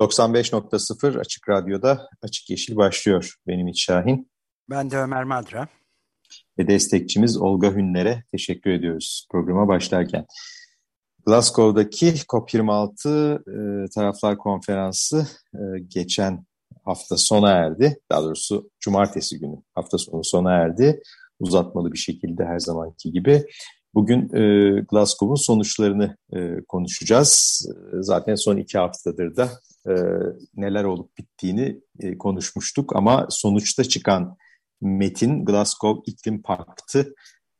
95.0 Açık Radyo'da Açık Yeşil başlıyor. Benim İç Şahin. Ben de Ömer Madra. Ve destekçimiz Olga Hünler'e teşekkür ediyoruz programa başlarken. Glasgow'daki COP26 e, Taraflar Konferansı e, geçen hafta sona erdi. Daha doğrusu cumartesi günü hafta sonu sona erdi. Uzatmalı bir şekilde her zamanki gibi. Bugün e, Glasgow'un sonuçlarını e, konuşacağız. Zaten son iki haftadır da e, neler olup bittiğini e, konuşmuştuk ama sonuçta çıkan metin Glasgow İklim Paktı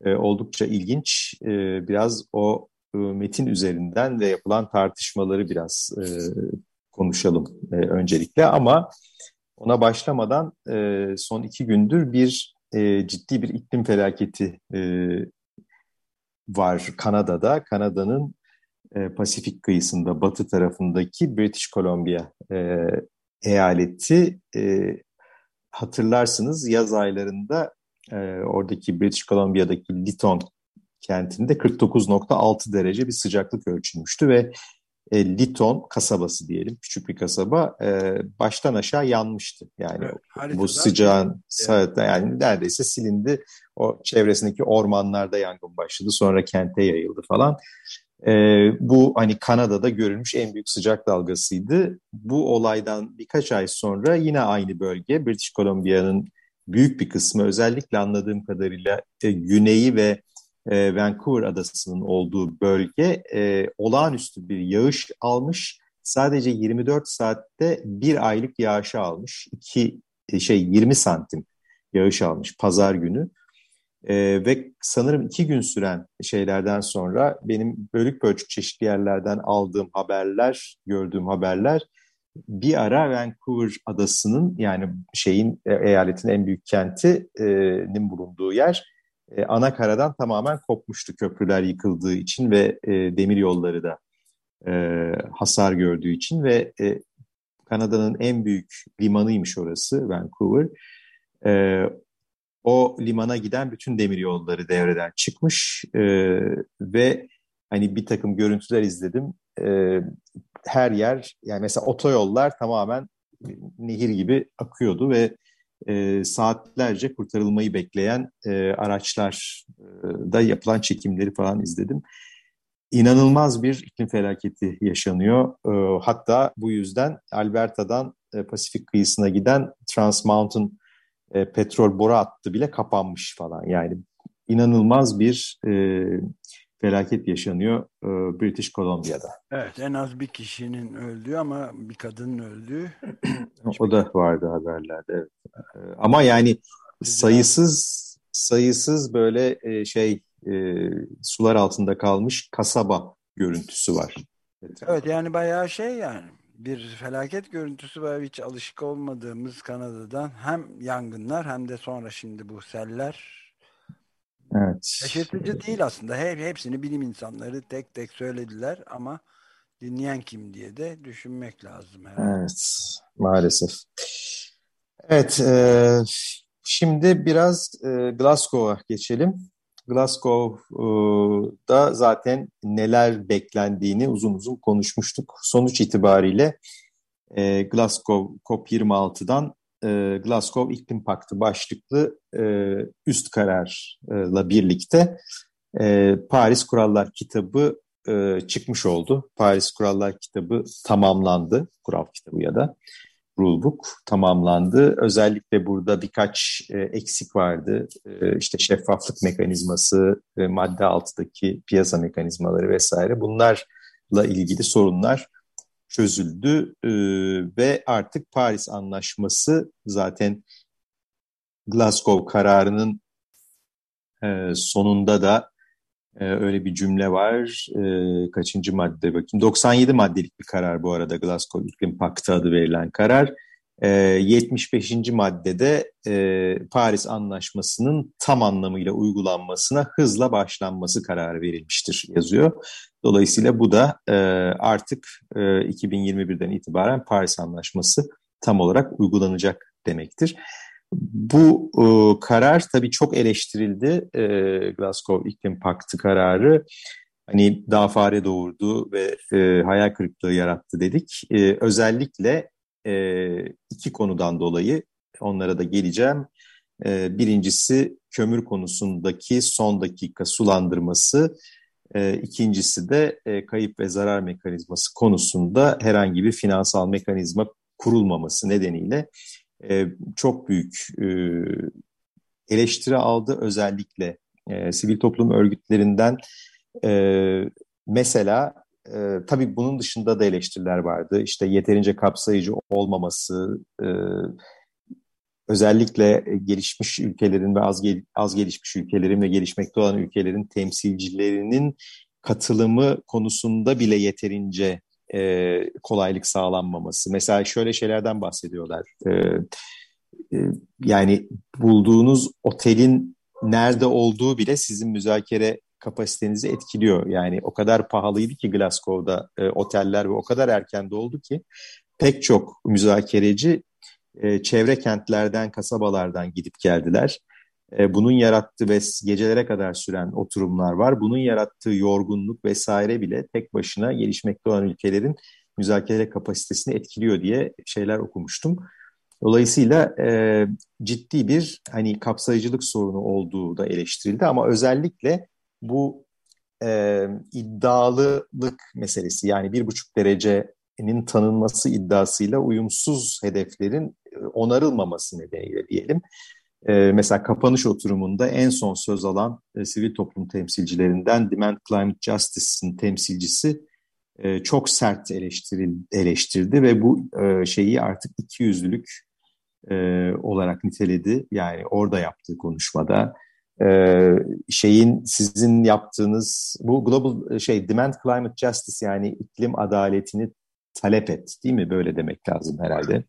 e, oldukça ilginç. E, biraz o e, metin üzerinden ve yapılan tartışmaları biraz e, konuşalım e, öncelikle ama ona başlamadan e, son iki gündür bir e, ciddi bir iklim felaketi e, var Kanada'da. Kanada'nın e, Pasifik kıyısında batı tarafındaki British Columbia e, eyaleti e, hatırlarsınız yaz aylarında e, oradaki British Columbia'daki Lytton kentinde 49.6 derece bir sıcaklık ölçülmüştü ve e, Lytton kasabası diyelim küçük bir kasaba e, baştan aşağı yanmıştı. Yani evet, bu sıcağın yani. yani neredeyse silindi. O çevresindeki ormanlarda yangın başladı sonra kente yayıldı falan. E, bu hani Kanada'da görülmüş en büyük sıcak dalgasıydı. Bu olaydan birkaç ay sonra yine aynı bölge British Columbia'nın büyük bir kısmı özellikle anladığım kadarıyla e, güneyi ve e, Vancouver adasının olduğu bölge e, olağanüstü bir yağış almış. Sadece 24 saatte bir aylık yağışı almış. İki, e, şey 20 santim yağış almış pazar günü. E, ve sanırım iki gün süren şeylerden sonra benim bölük bölçük çeşitli yerlerden aldığım haberler, gördüğüm haberler bir ara Vancouver adasının yani şeyin e, eyaletin en büyük kentinin bulunduğu yer e, ana karadan tamamen kopmuştu köprüler yıkıldığı için ve e, demir yolları da e, hasar gördüğü için ve e, Kanada'nın en büyük limanıymış orası Vancouver. E, o limana giden bütün demir yolları devreden çıkmış e, ve hani bir takım görüntüler izledim. E, her yer yani mesela otoyollar tamamen nehir gibi akıyordu ve e, saatlerce kurtarılmayı bekleyen e, araçlar e, yapılan çekimleri falan izledim. İnanılmaz bir iklim felaketi yaşanıyor. E, hatta bu yüzden Alberta'dan e, Pasifik kıyısına giden Trans Mountain e, petrol boru hattı bile kapanmış falan. Yani inanılmaz bir e, felaket yaşanıyor e, British Columbia'da. Evet en az bir kişinin öldüğü ama bir kadının öldüğü. o da vardı haberlerde. Evet. E, ama yani sayısız sayısız böyle e, şey e, sular altında kalmış kasaba görüntüsü var. Evet yani bayağı şey yani bir felaket görüntüsü var hiç alışık olmadığımız Kanada'dan hem yangınlar hem de sonra şimdi bu seller Evet. Şaşırtıcı değil aslında. Her, hepsini bilim insanları tek tek söylediler ama dinleyen kim diye de düşünmek lazım. Herhalde. Evet, maalesef. Evet, e, şimdi biraz e, Glasgow'a geçelim. Glasgow'da zaten neler beklendiğini uzun uzun konuşmuştuk. Sonuç itibariyle e, Glasgow COP26'dan e, Glasgow İklim Paktı başlıklı e, üst kararla birlikte e, Paris Kurallar kitabı e, çıkmış oldu. Paris Kurallar kitabı tamamlandı. Kural kitabı ya da rulebook tamamlandı. Özellikle burada birkaç e, eksik vardı. E, işte şeffaflık mekanizması, e, madde altıdaki piyasa mekanizmaları vesaire. Bunlarla ilgili sorunlar çözüldü e, ve artık Paris Anlaşması zaten Glasgow kararının e, sonunda da Ee, öyle bir cümle var. Ee, kaçıncı madde bakayım. 97 maddelik bir karar bu arada Glasgow İklim Paktı adı verilen karar. Ee, 75. maddede e, Paris Anlaşması'nın tam anlamıyla uygulanmasına hızla başlanması kararı verilmiştir yazıyor. Dolayısıyla bu da e, artık e, 2021'den itibaren Paris Anlaşması tam olarak uygulanacak demektir. Bu e, karar tabii çok eleştirildi. E, Glasgow İklim Paktı kararı hani daha fare doğurdu ve e, hayal kırıklığı yarattı dedik. E, özellikle e, iki konudan dolayı onlara da geleceğim. E, birincisi kömür konusundaki son dakika sulandırması. E, ikincisi de e, kayıp ve zarar mekanizması konusunda herhangi bir finansal mekanizma kurulmaması nedeniyle e, çok büyük e, eleştiri aldı. Özellikle e, sivil toplum örgütlerinden e, mesela e, tabii bunun dışında da eleştiriler vardı. İşte yeterince kapsayıcı olmaması, e, özellikle gelişmiş ülkelerin ve az, gel az gelişmiş ülkelerin ve gelişmekte olan ülkelerin temsilcilerinin katılımı konusunda bile yeterince e, kolaylık sağlanmaması. Mesela şöyle şeylerden bahsediyorlar. E, e, yani bulduğunuz otelin nerede olduğu bile sizin müzakere kapasitenizi etkiliyor. Yani o kadar pahalıydı ki Glasgow'da e, oteller ve o kadar erken doldu ki pek çok müzakereci e, çevre kentlerden, kasabalardan gidip geldiler. E, bunun yarattığı ve gecelere kadar süren oturumlar var. Bunun yarattığı yorgunluk vesaire bile tek başına gelişmekte olan ülkelerin müzakere kapasitesini etkiliyor diye şeyler okumuştum. Dolayısıyla e, ciddi bir hani kapsayıcılık sorunu olduğu da eleştirildi ama özellikle bu e, iddialılık meselesi yani bir buçuk derecenin tanınması iddiasıyla uyumsuz hedeflerin onarılmaması nedeniyle diyelim. E, mesela kapanış oturumunda en son söz alan e, sivil toplum temsilcilerinden Demand Climate Justice'ın temsilcisi e, çok sert eleştiril, eleştirdi ve bu e, şeyi artık ikiyüzlülük e, olarak niteledi. Yani orada yaptığı konuşmada şeyin sizin yaptığınız bu global şey demand climate justice yani iklim adaletini talep et değil mi? Böyle demek lazım herhalde.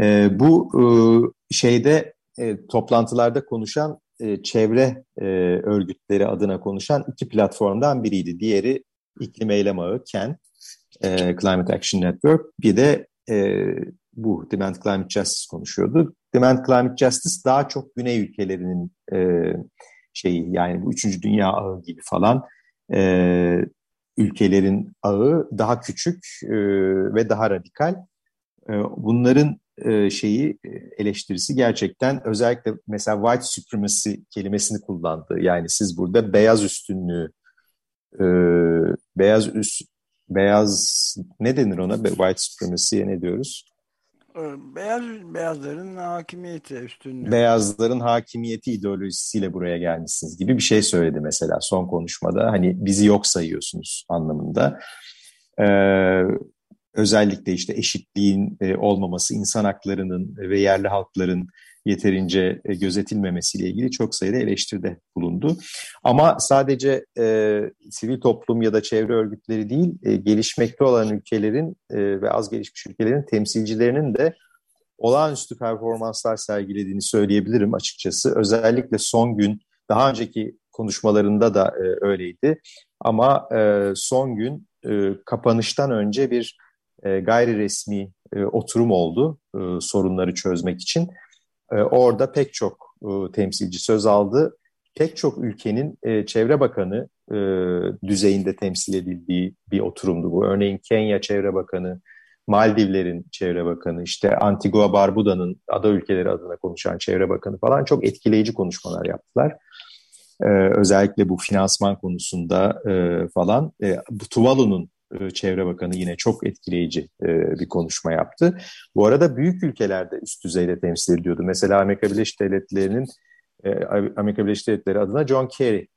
E, bu e, şeyde e, toplantılarda konuşan e, çevre e, örgütleri adına konuşan iki platformdan biriydi. Diğeri iklim eylem ağı KEN, e, Climate Action Network. Bir de e, bu Demand Climate Justice konuşuyordu. Demand Climate Justice daha çok güney ülkelerinin e, şeyi yani bu üçüncü dünya ağı gibi falan e, ülkelerin ağı daha küçük e, ve daha radikal. E, bunların e, şeyi eleştirisi gerçekten özellikle mesela white supremacy kelimesini kullandı. Yani siz burada beyaz üstünlüğü e, beyaz üst beyaz ne denir ona white supremacy'ye ne diyoruz? Beyaz beyazların hakimiyeti üstünlüğü. Beyazların hakimiyeti ideolojisiyle buraya gelmişsiniz gibi bir şey söyledi mesela son konuşmada. Hani bizi yok sayıyorsunuz anlamında. Ee, özellikle işte eşitliğin e, olmaması, insan haklarının ve yerli halkların yeterince e, gözetilmemesiyle ilgili çok sayıda eleştiride bulundu. Ama sadece e, sivil toplum ya da çevre örgütleri değil, e, gelişmekte olan ülkelerin e, ve az gelişmiş ülkelerin temsilcilerinin de olağanüstü performanslar sergilediğini söyleyebilirim açıkçası. Özellikle son gün, daha önceki konuşmalarında da e, öyleydi. Ama e, son gün e, kapanıştan önce bir e, gayri resmi e, oturum oldu e, sorunları çözmek için. E, orada pek çok e, temsilci söz aldı. Pek çok ülkenin e, çevre bakanı e, düzeyinde temsil edildiği bir oturumdu bu. Örneğin Kenya Çevre Bakanı, Maldivlerin Çevre Bakanı, işte Antigua Barbuda'nın ada ülkeleri adına konuşan Çevre Bakanı falan çok etkileyici konuşmalar yaptılar. Ee, özellikle bu finansman konusunda e, falan. E, bu Tuvalu'nun Çevre Bakanı yine çok etkileyici e, bir konuşma yaptı. Bu arada büyük ülkelerde üst düzeyde temsil ediyordu. Mesela Amerika Birleşik Devletleri'nin e, Amerika Birleşik Devletleri adına John Kerry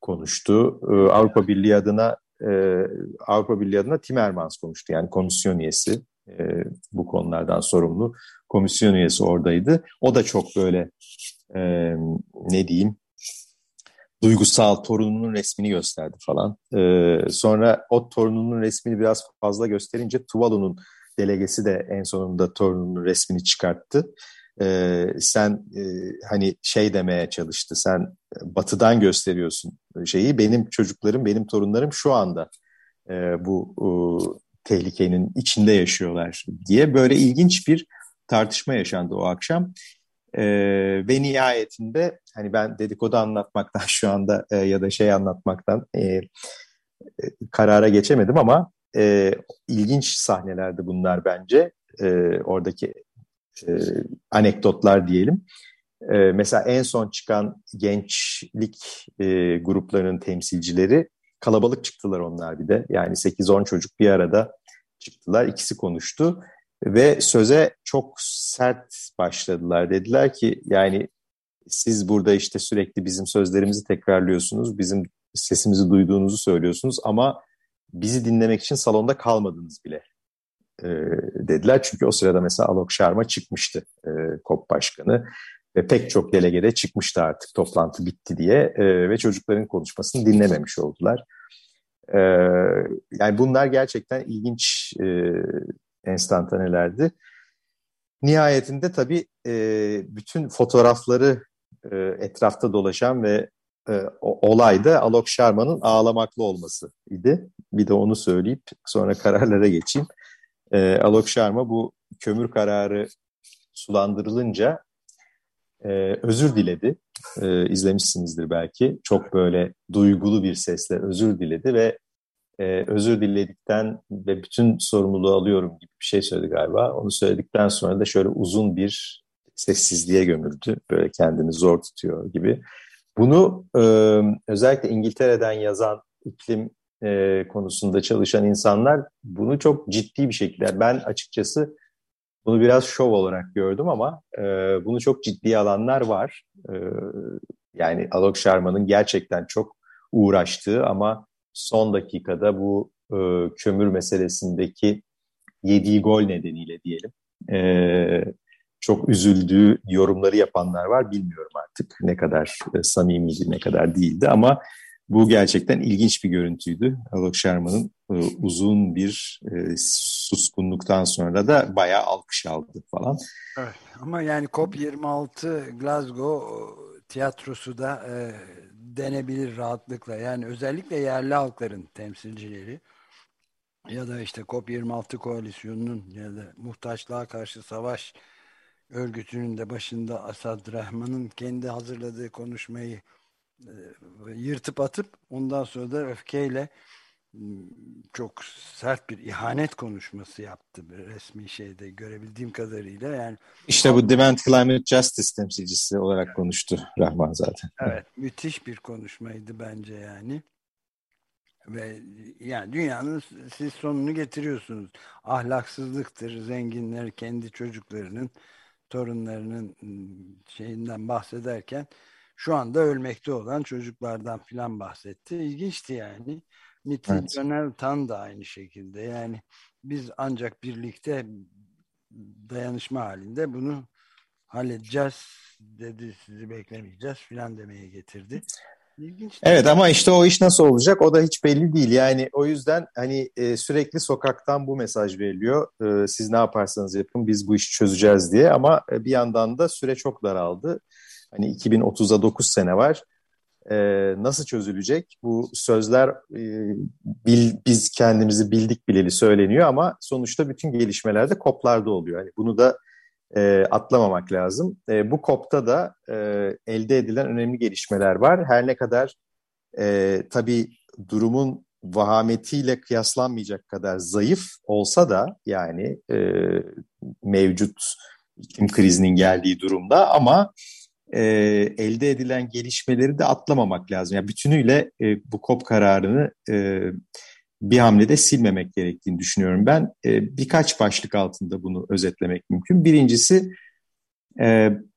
konuştu. Avrupa Birliği adına Avrupa Birliği adına Timmermans konuştu. Yani komisyon üyesi bu konulardan sorumlu komisyon üyesi oradaydı. O da çok böyle ne diyeyim duygusal torununun resmini gösterdi falan. E, sonra o torununun resmini biraz fazla gösterince Tuvalu'nun delegesi de en sonunda torununun resmini çıkarttı. E, sen e, hani şey demeye çalıştı, sen batıdan gösteriyorsun şeyi. Benim çocuklarım, benim torunlarım şu anda e, bu e, tehlikenin içinde yaşıyorlar diye böyle ilginç bir tartışma yaşandı o akşam. E, ve nihayetinde hani ben dedikodu anlatmaktan şu anda e, ya da şey anlatmaktan e, e, karara geçemedim ama e, ilginç sahnelerdi bunlar bence. E, oradaki e, anekdotlar diyelim. E, mesela en son çıkan gençlik e, gruplarının temsilcileri kalabalık çıktılar onlar bir de. Yani 8-10 çocuk bir arada çıktılar. İkisi konuştu ve söze çok sert başladılar. Dediler ki yani siz burada işte sürekli bizim sözlerimizi tekrarlıyorsunuz, bizim sesimizi duyduğunuzu söylüyorsunuz ama bizi dinlemek için salonda kalmadınız bile e, dediler. Çünkü o sırada mesela Alok Sharma çıkmıştı e, KOP Başkanı ve pek çok delegede çıkmıştı artık toplantı bitti diye e, ve çocukların konuşmasını dinlememiş oldular. E, yani bunlar gerçekten ilginç e, enstantanelerdi. Nihayetinde tabii e, bütün fotoğrafları e, etrafta dolaşan ve e, olayda Alok Sharma'nın ağlamaklı olması idi. Bir de onu söyleyip sonra kararlara geçeyim. E, Alok Sharma bu kömür kararı sulandırılınca e, özür diledi. E, izlemişsinizdir belki. Çok böyle duygulu bir sesle özür diledi ve e, özür diledikten ve bütün sorumluluğu alıyorum gibi bir şey söyledi galiba. Onu söyledikten sonra da şöyle uzun bir sessizliğe gömüldü. Böyle kendini zor tutuyor gibi. Bunu e, özellikle İngiltere'den yazan iklim e, konusunda çalışan insanlar bunu çok ciddi bir şekilde, ben açıkçası bunu biraz şov olarak gördüm ama e, bunu çok ciddi alanlar var. E, yani Alok Sharma'nın gerçekten çok uğraştığı ama son dakikada bu e, kömür meselesindeki yediği gol nedeniyle diyelim e, çok üzüldüğü yorumları yapanlar var. Bilmiyorum artık ne kadar e, samimiydi, ne kadar değildi ama bu gerçekten ilginç bir görüntüydü. Alok Sharma'nın e, uzun bir e, suskunluktan sonra da bayağı alkış aldı falan. Evet, ama yani COP26 Glasgow tiyatrosu da e, denebilir rahatlıkla. Yani özellikle yerli halkların temsilcileri ya da işte COP26 koalisyonunun ya da muhtaçlığa karşı savaş örgütünün de başında Asad Rahman'ın kendi hazırladığı konuşmayı e, yırtıp atıp ondan sonra da öfkeyle çok sert bir ihanet konuşması yaptı resmi şeyde görebildiğim kadarıyla. Yani işte bu Demand Climate Justice temsilcisi olarak evet. konuştu Rahman zaten. Evet müthiş bir konuşmaydı bence yani. Ve yani dünyanın siz sonunu getiriyorsunuz. Ahlaksızlıktır zenginler kendi çocuklarının torunlarının şeyinden bahsederken şu anda ölmekte olan çocuklardan filan bahsetti. İlginçti yani Nitin evet. Döner Tan da aynı şekilde. Yani biz ancak birlikte dayanışma halinde bunu halledeceğiz dedi sizi beklemeyeceğiz filan demeye getirdi. İlginç. Evet ama işte o iş nasıl olacak o da hiç belli değil. Yani o yüzden hani e, sürekli sokaktan bu mesaj veriliyor. E, siz ne yaparsanız yapın biz bu işi çözeceğiz diye ama e, bir yandan da süre çok daraldı. Hani 2030'a 9 sene var e, nasıl çözülecek? Bu sözler e, bil, biz kendimizi bildik bileli söyleniyor ama sonuçta bütün gelişmelerde koplarda oluyor. Yani bunu da e, atlamamak lazım. E, bu kopta da e, elde edilen önemli gelişmeler var. Her ne kadar e, tabii durumun vahametiyle kıyaslanmayacak kadar zayıf olsa da yani e, mevcut iklim krizinin geldiği durumda ama e, elde edilen gelişmeleri de atlamamak lazım. Yani bütünüyle e, bu COP kararını e, bir hamlede silmemek gerektiğini düşünüyorum ben. E, birkaç başlık altında bunu özetlemek mümkün. Birincisi e,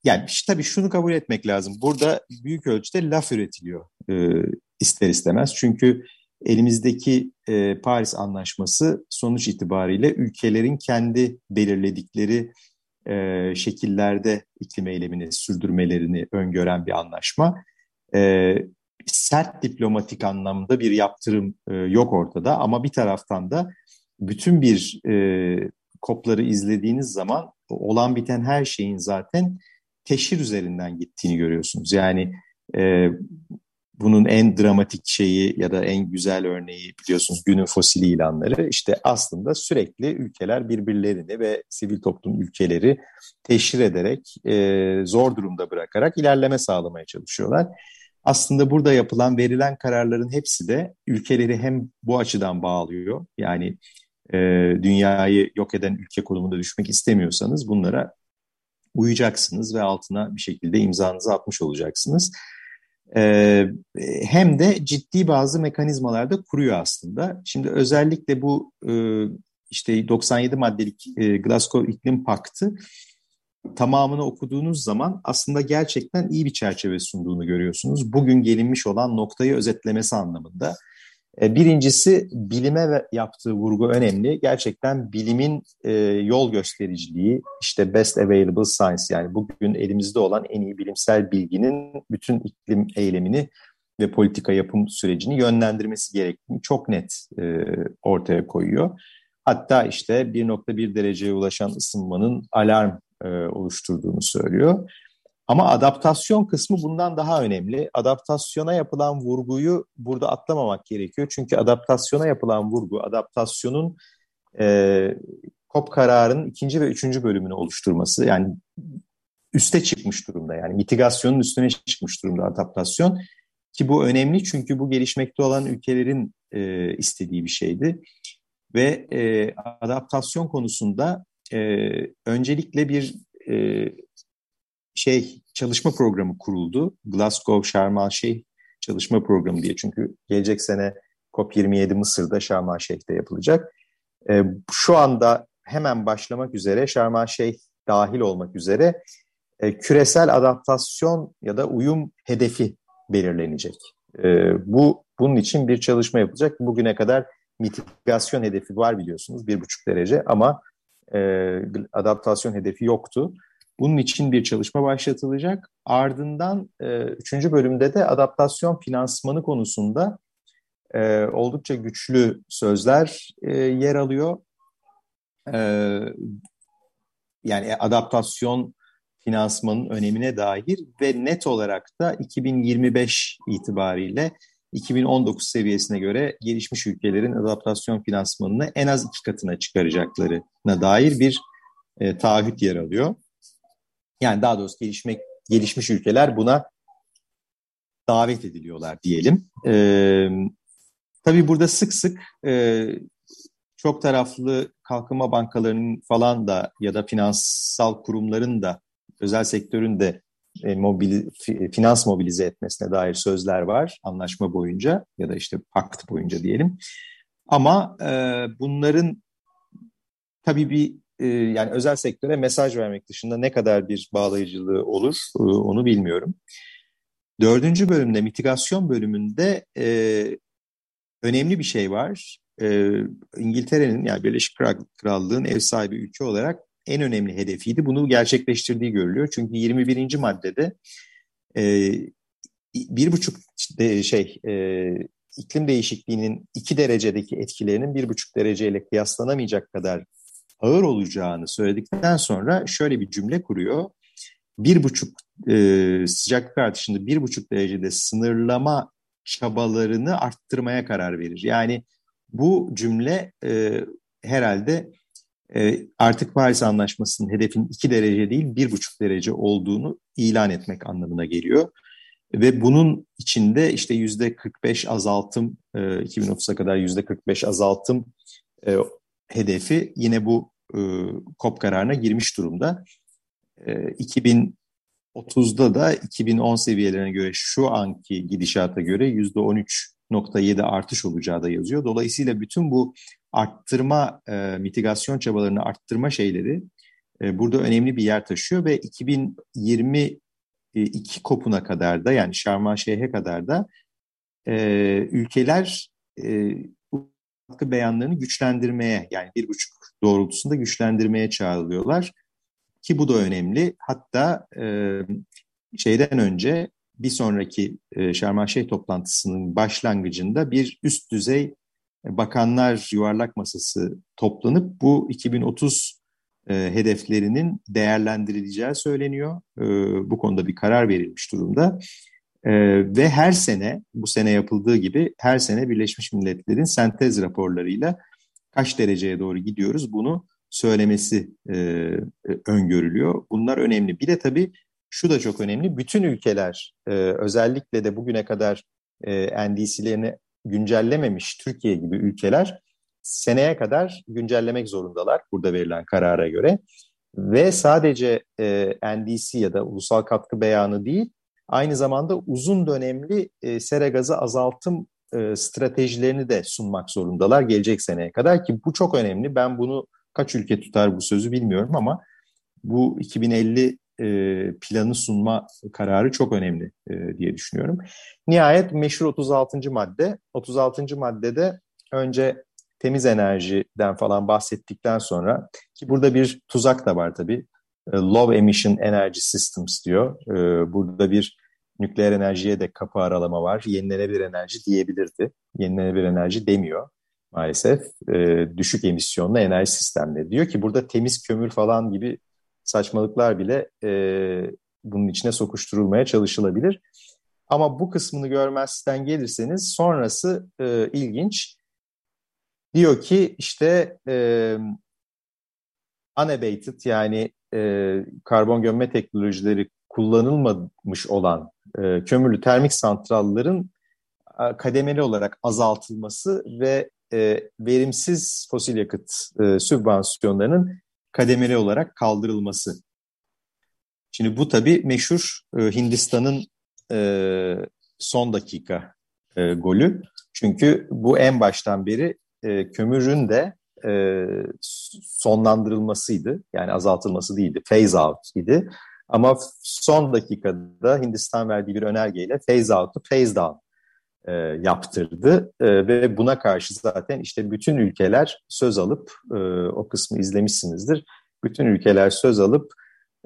yani tabii şunu kabul etmek lazım. Burada büyük ölçüde laf üretiliyor e, ister istemez. Çünkü elimizdeki e, Paris Anlaşması sonuç itibariyle ülkelerin kendi belirledikleri e, şekillerde iklim eylemini sürdürmelerini öngören bir anlaşma. E, sert diplomatik anlamda bir yaptırım e, yok ortada ama bir taraftan da bütün bir e, kopları izlediğiniz zaman olan biten her şeyin zaten teşhir üzerinden gittiğini görüyorsunuz. Yani e, bunun en dramatik şeyi ya da en güzel örneği biliyorsunuz günün fosili ilanları işte aslında sürekli ülkeler birbirlerini ve sivil toplum ülkeleri teşhir ederek e, zor durumda bırakarak ilerleme sağlamaya çalışıyorlar. Aslında burada yapılan verilen kararların hepsi de ülkeleri hem bu açıdan bağlıyor yani e, dünyayı yok eden ülke konumunda düşmek istemiyorsanız bunlara uyacaksınız ve altına bir şekilde imzanızı atmış olacaksınız. Ee, hem de ciddi bazı mekanizmalarda kuruyor aslında. Şimdi özellikle bu e, işte 97 maddelik e, Glasgow İklim Paktı tamamını okuduğunuz zaman aslında gerçekten iyi bir çerçeve sunduğunu görüyorsunuz. Bugün gelinmiş olan noktayı özetlemesi anlamında. E, birincisi bilime yaptığı vurgu önemli. Gerçekten bilimin e, yol göstericiliği, işte best available science yani bugün elimizde olan en iyi bilimsel bilginin bütün iklim eylemini ve politika yapım sürecini yönlendirmesi gerektiğini çok net e, ortaya koyuyor. Hatta işte 1.1 dereceye ulaşan ısınmanın alarm e, oluşturduğunu söylüyor. Ama adaptasyon kısmı bundan daha önemli. Adaptasyona yapılan vurguyu burada atlamamak gerekiyor. Çünkü adaptasyona yapılan vurgu, adaptasyonun e, COP kararının ikinci ve üçüncü bölümünü oluşturması. Yani üste çıkmış durumda yani mitigasyonun üstüne çıkmış durumda adaptasyon. Ki bu önemli çünkü bu gelişmekte olan ülkelerin e, istediği bir şeydi. Ve e, adaptasyon konusunda e, öncelikle bir e, şey çalışma programı kuruldu. Glasgow Şarm Şeyh çalışma programı diye. Çünkü gelecek sene COP27 Mısır'da Şarm Şeyh'te yapılacak. E, şu anda hemen başlamak üzere Şarm Şeyh dahil olmak üzere e, küresel adaptasyon ya da uyum hedefi belirlenecek. E, bu bunun için bir çalışma yapılacak. Bugüne kadar mitigasyon hedefi var biliyorsunuz bir buçuk derece ama e, adaptasyon hedefi yoktu. Bunun için bir çalışma başlatılacak. Ardından e, üçüncü bölümde de adaptasyon finansmanı konusunda e, oldukça güçlü sözler e, yer alıyor. E, yani adaptasyon finansmanın önemine dair ve net olarak da 2025 itibariyle 2019 seviyesine göre gelişmiş ülkelerin adaptasyon finansmanını en az iki katına çıkaracaklarına dair bir e, taahhüt yer alıyor. Yani daha doğrusu gelişmek gelişmiş ülkeler buna davet ediliyorlar diyelim. Ee, tabii burada sık sık e, çok taraflı kalkınma bankalarının falan da ya da finansal kurumların da özel sektörün de e, mobili, finans mobilize etmesine dair sözler var anlaşma boyunca ya da işte pakt boyunca diyelim. Ama e, bunların tabii bir e, yani özel sektöre mesaj vermek dışında ne kadar bir bağlayıcılığı olur e, onu bilmiyorum. Dördüncü bölümde, mitigasyon bölümünde e, önemli bir şey var. E, İngiltere'nin yani Birleşik Krallığın ev sahibi ülke olarak en önemli hedefiydi. Bunu gerçekleştirdiği görülüyor. Çünkü 21. maddede e, bir buçuk de, şey e, iklim değişikliğinin iki derecedeki etkilerinin bir buçuk dereceyle kıyaslanamayacak kadar ağır olacağını söyledikten sonra şöyle bir cümle kuruyor. Bir buçuk e, sıcaklık artışında bir buçuk derecede sınırlama çabalarını arttırmaya karar verir. Yani bu cümle e, herhalde e, artık Paris Anlaşması'nın hedefin iki derece değil bir buçuk derece olduğunu ilan etmek anlamına geliyor. Ve bunun içinde işte yüzde 45 azaltım, e, 2030'a kadar yüzde 45 azaltım e, hedefi yine bu e, COP kararına girmiş durumda. E, 2030'da da 2010 seviyelerine göre şu anki gidişata göre %13.7 artış olacağı da yazıyor. Dolayısıyla bütün bu arttırma, e, mitigasyon çabalarını arttırma şeyleri e, burada önemli bir yer taşıyor ve 2022 kopuna kadar da yani Şarm Şeyh'e kadar da e, ülkeler e, katkı beyanlarını güçlendirmeye yani bir buçuk doğrultusunda güçlendirmeye çağrılıyorlar. Ki bu da önemli. Hatta e, şeyden önce bir sonraki e, Şarm toplantısının başlangıcında bir üst düzey bakanlar yuvarlak masası toplanıp bu 2030 e, hedeflerinin değerlendirileceği söyleniyor. E, bu konuda bir karar verilmiş durumda. E, ve her sene, bu sene yapıldığı gibi her sene Birleşmiş Milletler'in sentez raporlarıyla kaç dereceye doğru gidiyoruz bunu söylemesi e, e, öngörülüyor. Bunlar önemli. Bir de tabii şu da çok önemli. Bütün ülkeler e, özellikle de bugüne kadar e, NDC'lerini güncellememiş Türkiye gibi ülkeler seneye kadar güncellemek zorundalar burada verilen karara göre. Ve sadece e, NDC ya da ulusal katkı beyanı değil, aynı zamanda uzun dönemli e, sera gazı azaltım e, stratejilerini de sunmak zorundalar gelecek seneye kadar ki bu çok önemli. Ben bunu kaç ülke tutar bu sözü bilmiyorum ama bu 2050 e, planı sunma kararı çok önemli e, diye düşünüyorum. Nihayet meşhur 36. madde. 36. maddede önce temiz enerjiden falan bahsettikten sonra ki burada bir tuzak da var tabii. E, low emission energy systems diyor. E, burada bir nükleer enerjiye de kapı aralama var. Yenilenebilir enerji diyebilirdi. Yenilenebilir enerji demiyor maalesef. E, düşük emisyonlu enerji sistemleri diyor ki burada temiz kömür falan gibi saçmalıklar bile bunun içine sokuşturulmaya çalışılabilir. Ama bu kısmını görmezden gelirseniz sonrası e, ilginç. Diyor ki işte e, unabated yani e, karbon gömme teknolojileri kullanılmamış olan e, kömürlü termik santrallerin e, kademeli olarak azaltılması ve e, verimsiz fosil yakıt e, sübvansiyonlarının kademeli olarak kaldırılması. Şimdi bu tabii meşhur e, Hindistan'ın e, son dakika e, golü. Çünkü bu en baştan beri e, kömürün de e, sonlandırılmasıydı. Yani azaltılması değildi. Phase out idi. Ama son dakikada Hindistan verdiği bir önergeyle phase out'u phase down e, yaptırdı e, ve buna karşı zaten işte bütün ülkeler söz alıp e, o kısmı izlemişsinizdir. Bütün ülkeler söz alıp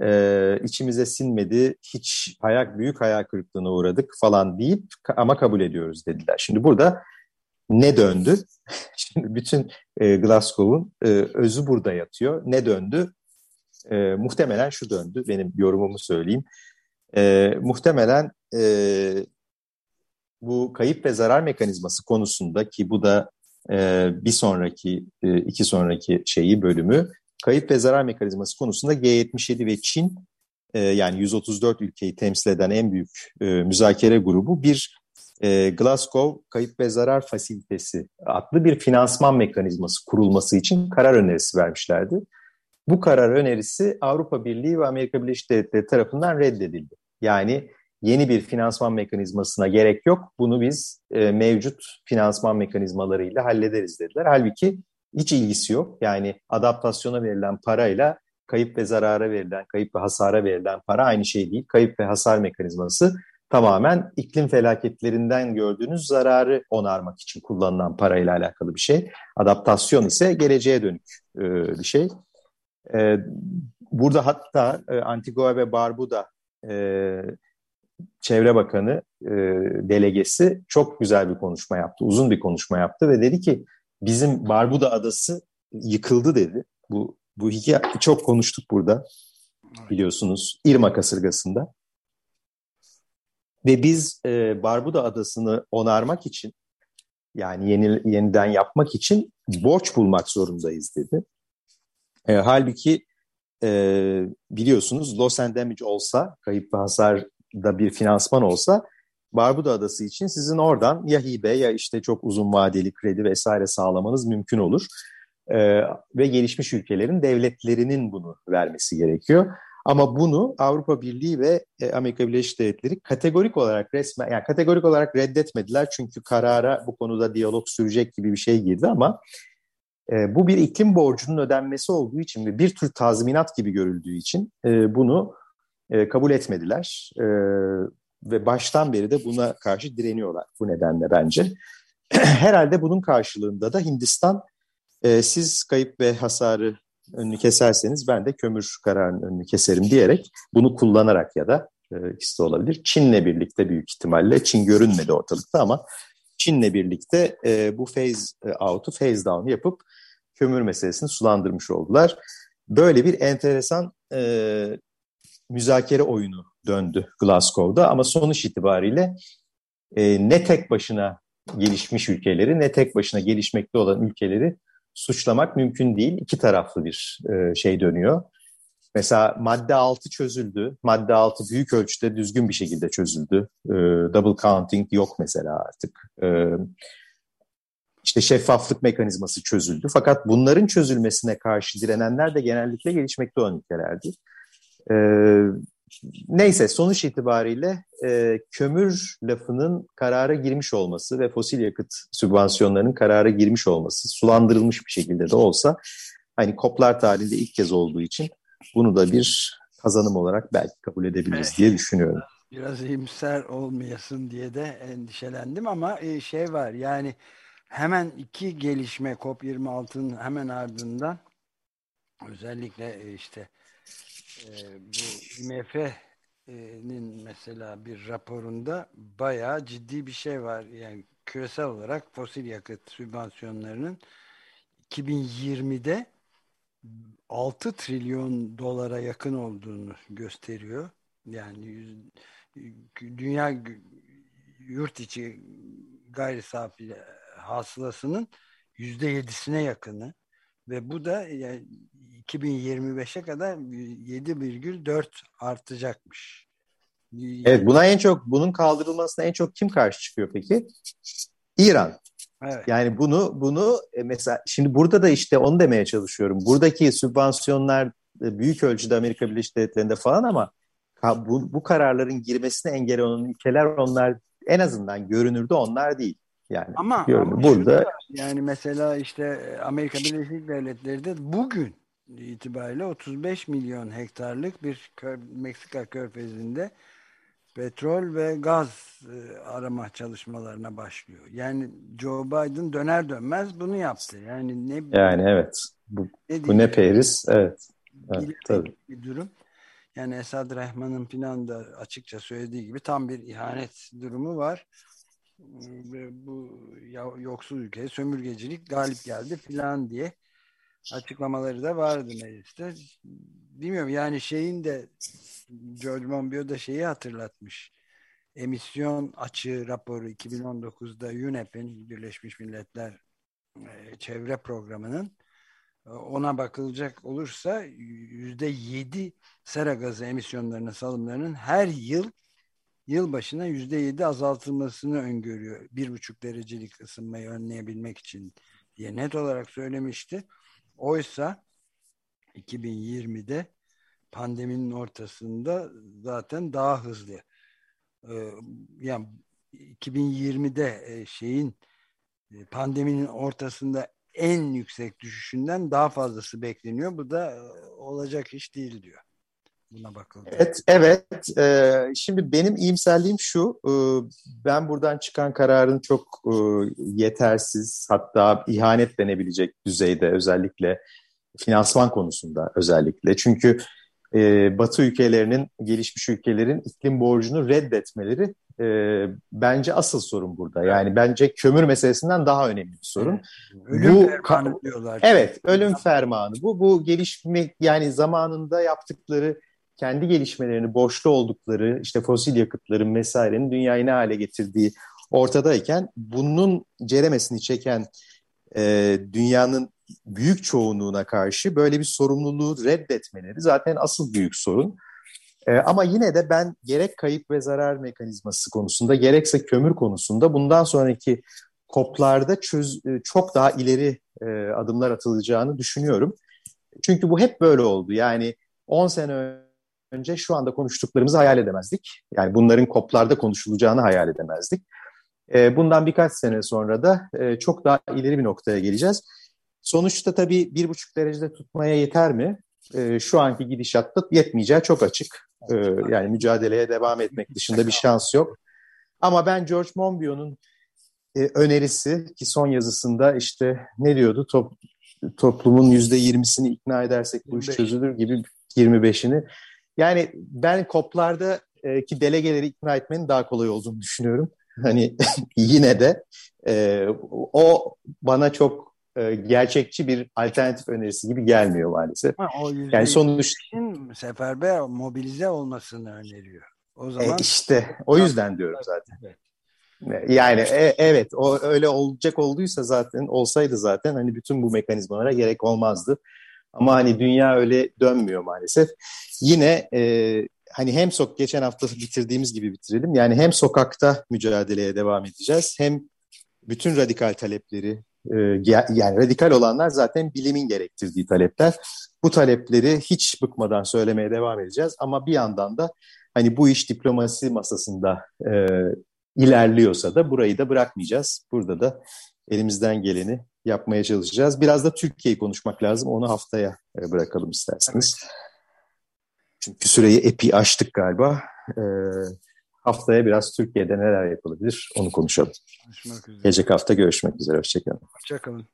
e, içimize sinmedi, hiç hayal, büyük hayal kırıklığına uğradık falan deyip ama kabul ediyoruz dediler. Şimdi burada ne döndü? Şimdi bütün e, Glasgow'un e, özü burada yatıyor. Ne döndü? E, muhtemelen şu döndü, benim yorumumu söyleyeyim. E, muhtemelen e, bu kayıp ve zarar mekanizması konusunda ki bu da e, bir sonraki, e, iki sonraki şeyi bölümü, kayıp ve zarar mekanizması konusunda G77 ve Çin e, yani 134 ülkeyi temsil eden en büyük e, müzakere grubu bir e, Glasgow Kayıp ve Zarar Fasilitesi adlı bir finansman mekanizması kurulması için karar önerisi vermişlerdi. Bu karar önerisi Avrupa Birliği ve Amerika Birleşik Devletleri tarafından reddedildi. Yani yeni bir finansman mekanizmasına gerek yok. Bunu biz e, mevcut finansman mekanizmalarıyla hallederiz dediler. Halbuki hiç ilgisi yok. Yani adaptasyona verilen parayla kayıp ve zarara verilen, kayıp ve hasara verilen para aynı şey değil. Kayıp ve hasar mekanizması tamamen iklim felaketlerinden gördüğünüz zararı onarmak için kullanılan parayla alakalı bir şey. Adaptasyon ise geleceğe dönük e, bir şey. E, burada hatta e, Antigua ve Barbuda e, Çevre Bakanı e, delegesi çok güzel bir konuşma yaptı. Uzun bir konuşma yaptı ve dedi ki bizim Barbuda adası yıkıldı dedi. Bu bu hikaye çok konuştuk burada biliyorsunuz Irma kasırgasında. Ve biz e, Barbuda adasını onarmak için yani yeni, yeniden yapmak için borç bulmak zorundayız dedi. E, halbuki e, biliyorsunuz loss and damage olsa, kayıp ve hasar da bir finansman olsa Barbuda Adası için sizin oradan ya hibe ya işte çok uzun vadeli kredi vesaire sağlamanız mümkün olur. Ee, ve gelişmiş ülkelerin devletlerinin bunu vermesi gerekiyor. Ama bunu Avrupa Birliği ve e, Amerika Birleşik Devletleri kategorik olarak resmen yani kategorik olarak reddetmediler çünkü karara bu konuda diyalog sürecek gibi bir şey girdi ama e, bu bir iklim borcunun ödenmesi olduğu için ve bir tür tazminat gibi görüldüğü için e, bunu e, kabul etmediler. E, ve baştan beri de buna karşı direniyorlar bu nedenle bence. Herhalde bunun karşılığında da Hindistan e, siz kayıp ve hasarı önünü keserseniz ben de kömür kararının önünü keserim diyerek bunu kullanarak ya da E, ikisi de olabilir. Çin'le birlikte büyük ihtimalle. Çin görünmedi ortalıkta ama Çin'le birlikte e, bu phase out'u phase down yapıp kömür meselesini sulandırmış oldular. Böyle bir enteresan e, müzakere oyunu döndü Glasgow'da ama sonuç itibariyle e, ne tek başına gelişmiş ülkeleri ne tek başına gelişmekte olan ülkeleri suçlamak mümkün değil. İki taraflı bir e, şey dönüyor. Mesela madde 6 çözüldü. Madde 6 büyük ölçüde düzgün bir şekilde çözüldü. E, double counting yok mesela artık. E, işte şeffaflık mekanizması çözüldü. Fakat bunların çözülmesine karşı direnenler de genellikle gelişmekte olan ülkelerdi. E, neyse sonuç itibariyle e, kömür lafının karara girmiş olması ve fosil yakıt sübvansiyonlarının karara girmiş olması sulandırılmış bir şekilde de olsa hani koplar tarihinde ilk kez olduğu için bunu da bir kazanım olarak belki kabul edebiliriz evet. diye düşünüyorum. Biraz iyimser olmayasın diye de endişelendim ama e, şey var yani hemen iki gelişme COP26'nın hemen ardından özellikle e, işte e, bu IMF'nin mesela bir raporunda bayağı ciddi bir şey var. Yani küresel olarak fosil yakıt sübvansiyonlarının 2020'de 6 trilyon dolara yakın olduğunu gösteriyor. Yani dünya yurt içi gayri safi hasılasının yüzde yedisine yakını ve bu da yani 2025'e kadar 7,4 artacakmış. Evet buna en çok bunun kaldırılmasına en çok kim karşı çıkıyor peki? İran. Evet. Yani bunu bunu e, mesela şimdi burada da işte onu demeye çalışıyorum. Buradaki sübvansiyonlar e, büyük ölçüde Amerika Birleşik Devletleri'nde falan ama bu, bu kararların girmesine engel olan ülkeler onlar en azından görünürde onlar değil. Yani ama, ama burada yani mesela işte Amerika Birleşik Devletleri de bugün itibariyle 35 milyon hektarlık bir kör, Meksika körfezinde petrol ve gaz e, arama çalışmalarına başlıyor. Yani Joe Biden döner dönmez bunu yaptı. Yani ne Yani evet. Bu ne, bu ne periz? Evet. evet tabii. bir durum. Yani Esad Rahman'ın filan da açıkça söylediği gibi tam bir ihanet durumu var. Bu yoksul ülke sömürgecilik galip geldi filan diye açıklamaları da vardı mecliste. Bilmiyorum yani şeyin de George Monbiot da şeyi hatırlatmış. Emisyon açığı raporu 2019'da UNEP'in Birleşmiş Milletler e, Çevre Programı'nın e, ona bakılacak olursa yüzde yedi sera gazı emisyonlarının salımlarının her yıl yıl başına yüzde yedi azaltılmasını öngörüyor. Bir buçuk derecelik ısınmayı önleyebilmek için diye net olarak söylemişti. Oysa 2020'de pandeminin ortasında zaten daha hızlı. Ee, yani 2020'de e, şeyin e, pandeminin ortasında en yüksek düşüşünden daha fazlası bekleniyor. Bu da e, olacak iş değil diyor. Buna bakıldı. Evet, evet. Ee, şimdi benim iyimserliğim şu. E, ben buradan çıkan kararın çok e, yetersiz, hatta ihanet denebilecek düzeyde özellikle finansman konusunda özellikle. Çünkü e, Batı ülkelerinin, gelişmiş ülkelerin iklim borcunu reddetmeleri e, bence asıl sorun burada. Yani bence kömür meselesinden daha önemli bir sorun. Ölüm bu, fermanı diyorlar. Evet, ölüm fermanı. Bu bu gelişme yani zamanında yaptıkları kendi gelişmelerini borçlu oldukları işte fosil yakıtların vesairenin dünyayı ne hale getirdiği ortadayken bunun ceremesini çeken e, dünyanın büyük çoğunluğuna karşı böyle bir sorumluluğu reddetmeleri zaten asıl büyük sorun. E, ama yine de ben gerek kayıp ve zarar mekanizması konusunda gerekse kömür konusunda bundan sonraki koplarda çöz, e, çok daha ileri e, adımlar atılacağını düşünüyorum. Çünkü bu hep böyle oldu. Yani 10 sene önce şu anda konuştuklarımızı hayal edemezdik. Yani bunların koplarda konuşulacağını hayal edemezdik. E, bundan birkaç sene sonra da e, çok daha ileri bir noktaya geleceğiz. Sonuçta tabii bir buçuk derecede tutmaya yeter mi? E, şu anki gidişatta yetmeyeceği çok açık. E, yani mücadeleye devam etmek dışında bir şans yok. Ama ben George Monbiot'un e, önerisi ki son yazısında işte ne diyordu? Top, toplumun yüzde yirmisini ikna edersek bu iş çözülür gibi 25'ini. Yani ben koplarda e, ki delegeleri ikna etmenin daha kolay olduğunu düşünüyorum. Hani yine de e, o bana çok e, gerçekçi bir alternatif önerisi gibi gelmiyor maalesef. Ha, o yani sonuç seferber mobilize olmasını öneriyor. O e, zaman e işte o yüzden diyorum zaten. Yani e, evet o öyle olacak olduysa zaten olsaydı zaten hani bütün bu mekanizmalara gerek olmazdı. Ama hani dünya öyle dönmüyor maalesef. Yine e, hani hem sok geçen hafta bitirdiğimiz gibi bitirelim. Yani hem sokakta mücadeleye devam edeceğiz hem bütün radikal talepleri e, yani radikal olanlar zaten bilimin gerektirdiği talepler. Bu talepleri hiç bıkmadan söylemeye devam edeceğiz ama bir yandan da hani bu iş diplomasi masasında e, ilerliyorsa da burayı da bırakmayacağız. Burada da elimizden geleni yapmaya çalışacağız. Biraz da Türkiye'yi konuşmak lazım. Onu haftaya e, bırakalım isterseniz. Çünkü süreyi epi açtık galiba. E, haftaya biraz Türkiye'de neler yapılabilir onu konuşalım. Gelecek hafta görüşmek üzere. Hoşçakalın. Hoşçakalın.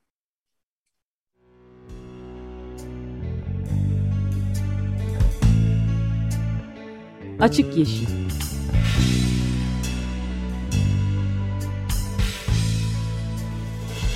Açık Yeşil